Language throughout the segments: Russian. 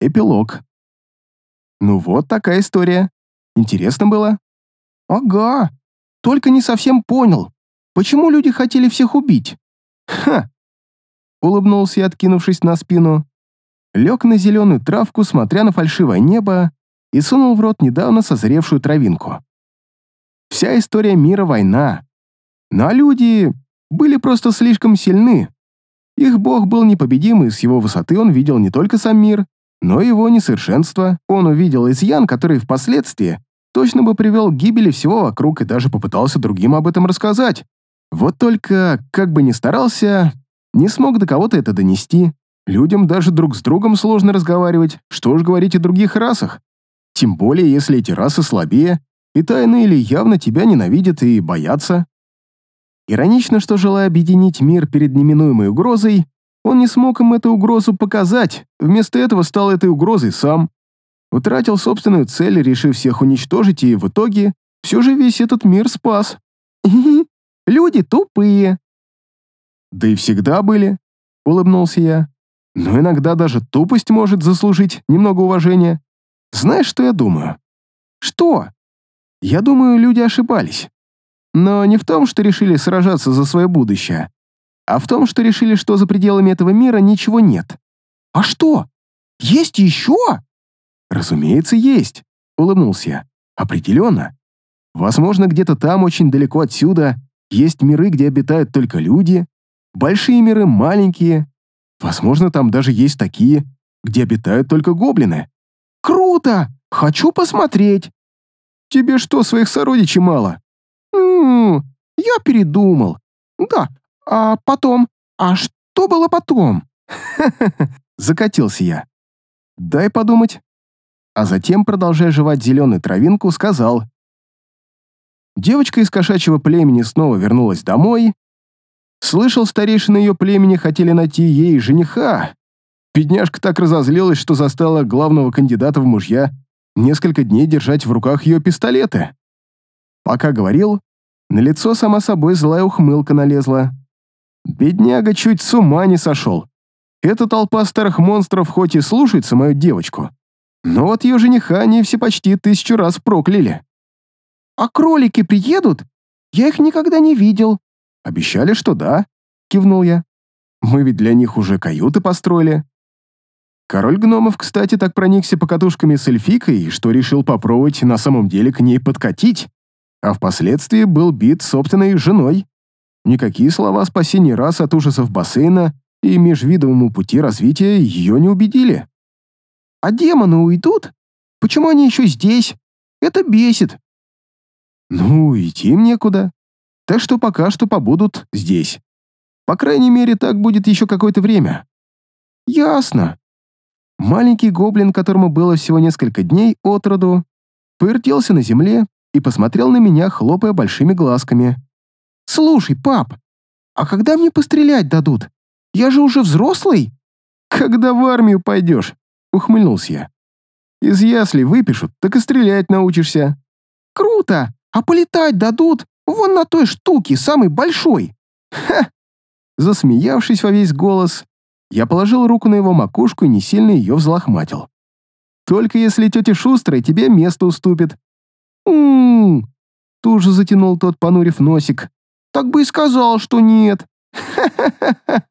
Эпилог. Ну вот такая история. Интересно было? Ага. Только не совсем понял, почему люди хотели всех убить? Ха! Улыбнулся я, откинувшись на спину. Лег на зеленую травку, смотря на фальшивое небо, и сунул в рот недавно созревшую травинку. Вся история мира — война. А люди были просто слишком сильны. Их бог был непобедим, и с его высоты он видел не только сам мир, но его несовершенство. Он увидел изъян, который впоследствии точно бы привел к гибели всего вокруг и даже попытался другим об этом рассказать. Вот только, как бы ни старался, не смог до кого-то это донести. Людям даже друг с другом сложно разговаривать, что уж говорить о других расах. Тем более, если эти расы слабее, и тайно или явно тебя ненавидят и боятся. Иронично, что, желая объединить мир перед неминуемой угрозой, он не смог им эту угрозу показать, вместо этого стал этой угрозой сам. Утратил собственную цель, решив всех уничтожить, и в итоге все же весь этот мир спас. Люди тупые. Да и всегда были, улыбнулся я. Но иногда даже тупость может заслужить немного уважения. Знаешь, что я думаю? Что? Я думаю, люди ошибались. Но не в том, что решили сражаться за свое будущее, а в том, что решили, что за пределами этого мира ничего нет. А что? Есть еще? Разумеется, есть, улыбнулся я. Определенно. Возможно, где-то там, очень далеко отсюда, есть миры, где обитают только люди, большие миры, маленькие. Возможно, там даже есть такие, где обитают только гоблины. Круто! Хочу посмотреть. Тебе что, своих сородичей мало? Ну, я передумал. Да, а потом... А что было потом? Закатился я. Дай подумать. А затем, продолжая жевать зеленую травинку, сказал. Девочка из кошачьего племени снова вернулась домой. Слышал, старейшины ее племени хотели найти ей жениха. Бедняжка так разозлилась, что застала главного кандидата в мужья несколько дней держать в руках ее пистолеты. Пока говорил, на лицо сама собой злая ухмылка налезла. Бедняга чуть с ума не сошел. Эта толпа старых монстров хоть и слушается мою девочку, но вот ее жениха они все почти тысячу раз прокляли. «А кролики приедут? Я их никогда не видел». «Обещали, что да», — кивнул я. «Мы ведь для них уже каюты построили». Король гномов, кстати, так проникся покатушками с эльфикой, что решил попробовать на самом деле к ней подкатить а впоследствии был бит собственной женой. Никакие слова спасения рас от ужасов бассейна и межвидовому пути развития ее не убедили. «А демоны уйдут? Почему они еще здесь? Это бесит». «Ну, идти им некуда. Так что пока что побудут здесь. По крайней мере, так будет еще какое-то время». «Ясно». Маленький гоблин, которому было всего несколько дней от роду, повертелся на земле и посмотрел на меня, хлопая большими глазками. «Слушай, пап, а когда мне пострелять дадут? Я же уже взрослый?» «Когда в армию пойдешь?» — ухмыльнулся я. «Из ясли выпишут, так и стрелять научишься». «Круто! А полетать дадут? Вон на той штуке, самой большой!» «Ха!» Засмеявшись во весь голос, я положил руку на его макушку и не сильно ее взлохматил. «Только если тетя Шустрая тебе место уступит, «М-м-м!» Тут же затянул тот, понурив носик. «Так бы и сказал, что нет!»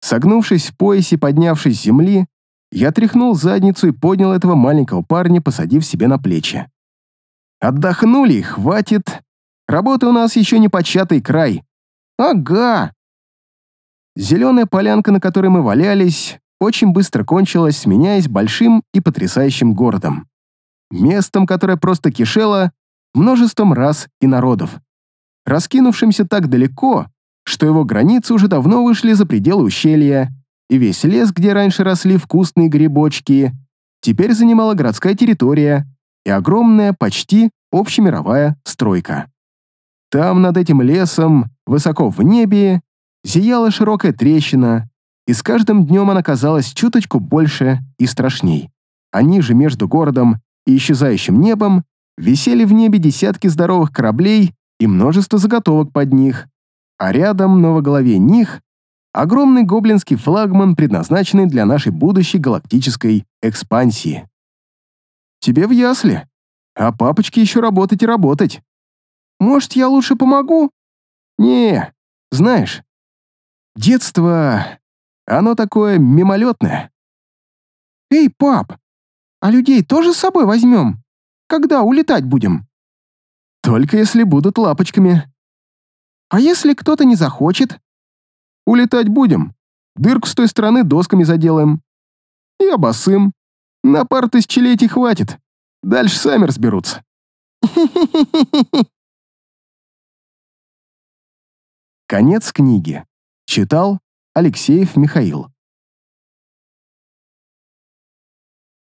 Согнувшись в поясе, поднявшись с земли, я тряхнул задницу и поднял этого маленького парня, посадив себе на плечи. «Отдохнули, хватит. Работы у нас еще не початый край. Ага!» Зеленая полянка, на которой мы валялись, очень быстро кончилась, сменяясь большим и потрясающим городом местом, которое просто кишело множеством рас и народов, раскинувшимся так далеко, что его границы уже давно вышли за пределы ущелья, и весь лес, где раньше росли вкусные грибочки, теперь занимала городская территория и огромная, почти общемировая стройка. Там, над этим лесом, высоко в небе, зияла широкая трещина, и с каждым днем она казалась чуточку больше и страшней. А ниже, между городом и исчезающим небом висели в небе десятки здоровых кораблей и множество заготовок под них, а рядом, но во голове них, Огромный гоблинский флагман, предназначенный для нашей будущей галактической экспансии. Тебе в ясли, а папочке еще работать и работать. Может, я лучше помогу? Не, знаешь, детство, оно такое мимолетное. Эй, пап, а людей тоже с собой возьмем? Когда улетать будем? Только если будут лапочками. А если кто-то не захочет? Улетать будем. Дырку с той стороны досками заделаем. И обосым. На пару тысячелетий хватит. Дальше сами разберутся. Конец книги. Читал Алексеев Михаил.